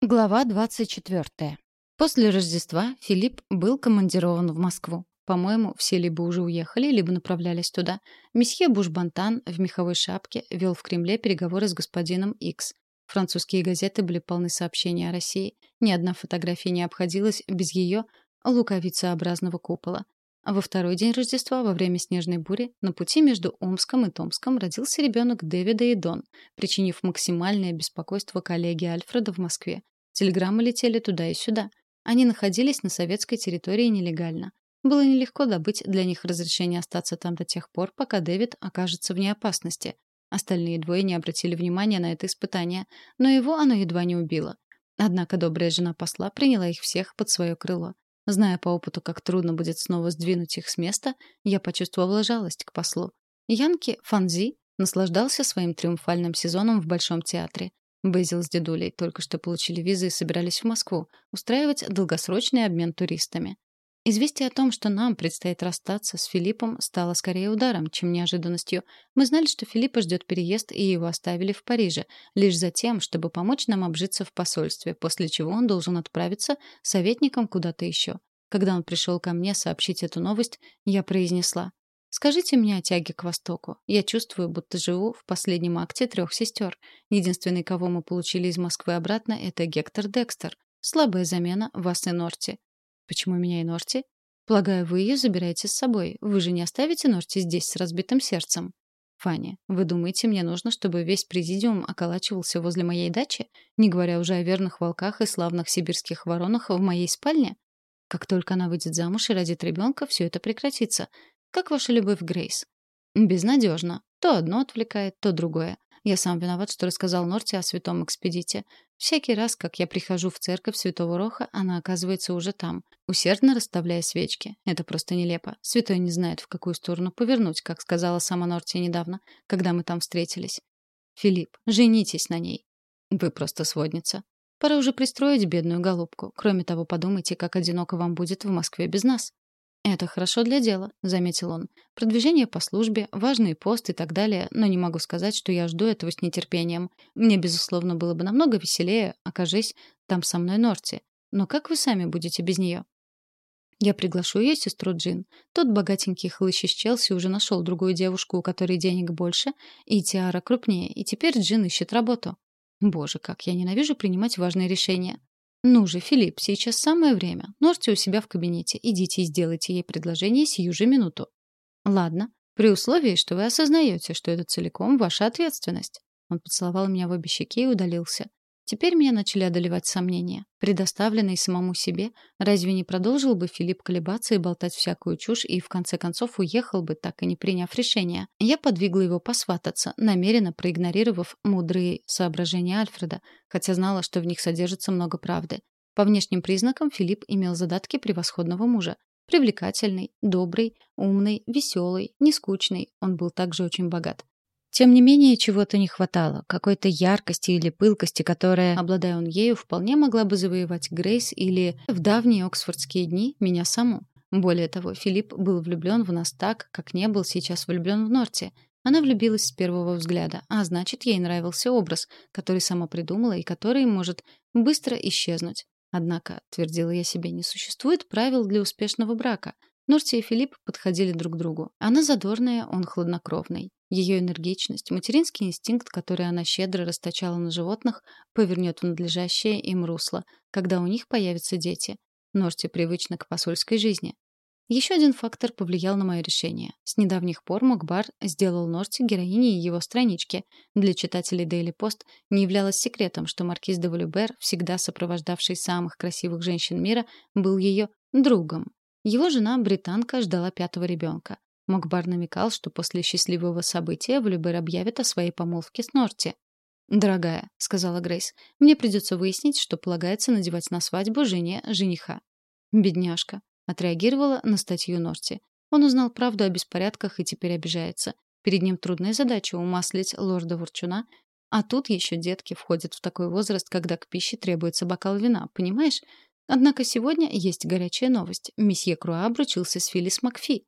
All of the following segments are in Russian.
Глава 24. После Рождества Филипп был командирован в Москву. По-моему, все либо уже уехали, либо направлялись туда. Месье Бушбантан в меховой шапке вел в Кремле переговоры с господином Икс. Французские газеты были полны сообщений о России. Ни одна фотография не обходилась без ее луковицеобразного купола. Во второй день Рождества, во время снежной бури, на пути между Омском и Томском родился ребенок Дэвида и Дон, причинив максимальное беспокойство коллеге Альфреда в Москве. Телеграммы летели туда и сюда. Они находились на советской территории нелегально. Было нелегко добыть для них разрешение остаться там до тех пор, пока Дэвид окажется вне опасности. Остальные двое не обратили внимания на это испытание, но его оно едва не убило. Однако добрая жена посла приняла их всех под свое крыло. Зная по опыту, как трудно будет снова сдвинуть их с места, я почувствовала жалость к послу. Янки Фанзи наслаждался своим триумфальным сезоном в Большом театре. Безил с дедулей только что получили визы и собирались в Москву устраивать долгосрочный обмен туристами. Известие о том, что нам предстоит расстаться с Филиппом, стало скорее ударом, чем неожиданностью. Мы знали, что Филиппа ждет переезд, и его оставили в Париже, лишь за тем, чтобы помочь нам обжиться в посольстве, после чего он должен отправиться советником куда-то еще. Когда он пришел ко мне сообщить эту новость, я произнесла. «Скажите мне о тяге к Востоку. Я чувствую, будто живу в последнем акте трех сестер. Единственный, кого мы получили из Москвы обратно, это Гектор Декстер. Слабая замена вас и Норти. Почему меня и Норти? Полагаю, вы ее забираете с собой. Вы же не оставите Норти здесь с разбитым сердцем. Фаня, вы думаете, мне нужно, чтобы весь президиум околачивался возле моей дачи, не говоря уже о верных волках и славных сибирских воронах в моей спальне? Как только она выйдет замуж и родит ребенка, все это прекратится. Как ваша любовь, Грейс? Безнадежно. То одно отвлекает, то другое. Я сам виноват, что рассказал Норти о святом экспедите. Всякий раз, как я прихожу в церковь Святого Роха, она оказывается уже там, усердно расставляя свечки. Это просто нелепо. Святой не знает, в какую сторону повернуть, как сказала сама Норти недавно, когда мы там встретились. Филипп, женитесь на ней. Вы просто сводница. Пора уже пристроить бедную голубку. Кроме того, подумайте, как одиноко вам будет в Москве без нас. «Это хорошо для дела», — заметил он. «Продвижение по службе, важный пост и так далее, но не могу сказать, что я жду этого с нетерпением. Мне, безусловно, было бы намного веселее, окажись там со мной Норти. Но как вы сами будете без нее?» Я приглашу ее сестру Джин. Тот богатенький хлыщ из Челси уже нашел другую девушку, у которой денег больше, и Тиара крупнее, и теперь Джин ищет работу. Боже, как я ненавижу принимать важные решения. «Ну же, Филипп, сейчас самое время. Норти у себя в кабинете. Идите и сделайте ей предложение сию же минуту». «Ладно, при условии, что вы осознаете, что это целиком ваша ответственность». Он поцеловал меня в обе щеки и удалился. Теперь меня начали одолевать сомнения. Предоставленный самому себе, разве не продолжил бы Филипп колебаться и болтать всякую чушь и в конце концов уехал бы, так и не приняв решения? Я подвигла его посвататься, намеренно проигнорировав мудрые соображения Альфреда, хотя знала, что в них содержится много правды. По внешним признакам Филипп имел задатки превосходного мужа. Привлекательный, добрый, умный, веселый, нескучный. Он был также очень богат. Тем не менее, чего-то не хватало, какой-то яркости или пылкости, которая, обладая он ею, вполне могла бы завоевать Грейс или, в давние оксфордские дни, меня саму. Более того, Филипп был влюблен в нас так, как не был сейчас влюблен в Норти. Она влюбилась с первого взгляда, а значит, ей нравился образ, который сама придумала и который может быстро исчезнуть. Однако, твердила я себе, не существует правил для успешного брака. Норти и Филипп подходили друг другу. Она задорная, он хладнокровный. Ее энергичность, материнский инстинкт, который она щедро расточала на животных, повернет в надлежащее им русло, когда у них появятся дети. Норти привычна к посольской жизни. Еще один фактор повлиял на мое решение. С недавних пор Макбар сделал Норти героиней его странички. Для читателей Daily Post не являлось секретом, что маркиз де Валюбер, всегда сопровождавший самых красивых женщин мира, был ее другом. Его жена, британка, ждала пятого ребенка. Макбар намекал, что после счастливого события Валюбер объявит о своей помолвке с Норти. «Дорогая», — сказала Грейс, — «мне придется выяснить, что полагается надевать на свадьбу жене жениха». «Бедняжка», — отреагировала на статью Норти. Он узнал правду о беспорядках и теперь обижается. Перед ним трудная задача умаслить лорда Ворчуна, а тут еще детки входят в такой возраст, когда к пище требуется бокал вина, понимаешь? Однако сегодня есть горячая новость. Месье Круа обручился с Филлис Макфи.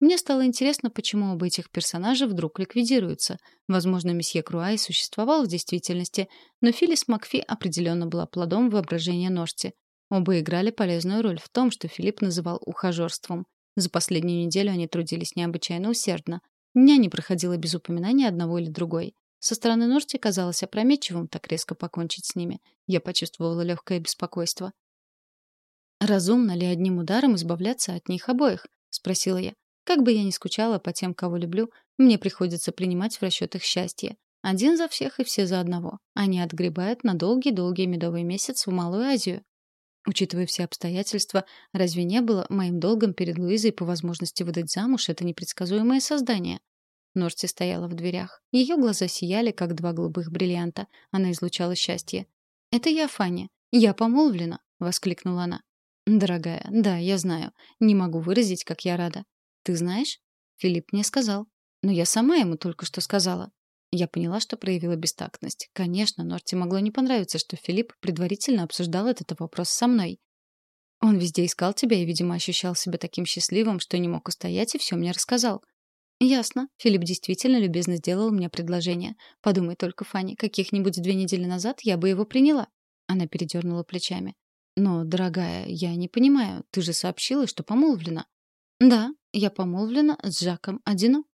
Мне стало интересно, почему оба этих персонажа вдруг ликвидируются. Возможно, месье Круа и существовал в действительности, но Филлис Макфи определенно была плодом воображения Норти. Оба играли полезную роль в том, что Филипп называл ухажерством. За последнюю неделю они трудились необычайно усердно. Дня не проходило без упоминания одного или другой. Со стороны Норти казалось опрометчивым так резко покончить с ними. Я почувствовала легкое беспокойство. «Разумно ли одним ударом избавляться от них обоих?» — спросила я. «Как бы я ни скучала по тем, кого люблю, мне приходится принимать в расчет их счастье. Один за всех и все за одного. Они отгребают на долгий-долгий медовый месяц в Малую Азию. Учитывая все обстоятельства, разве не было моим долгом перед Луизой по возможности выдать замуж это непредсказуемое создание? Норти стояла в дверях. Ее глаза сияли, как два голубых бриллианта. Она излучала счастье. «Это я, Фанни. Я помолвлена!» — воскликнула она. «Дорогая, да, я знаю. Не могу выразить, как я рада. Ты знаешь?» Филипп мне сказал. Но я сама ему только что сказала. Я поняла, что проявила бестактность. Конечно, Норти могло не понравиться, что Филипп предварительно обсуждал этот вопрос со мной. Он везде искал тебя и, видимо, ощущал себя таким счастливым, что не мог устоять и все мне рассказал. Ясно. Филипп действительно любезно сделал мне предложение. Подумай только, Фанни, каких-нибудь две недели назад я бы его приняла. Она передернула плечами. Но, дорогая, я не понимаю. Ты же сообщила, что помолвлена. Да, я помолвлена с Жаком Одино.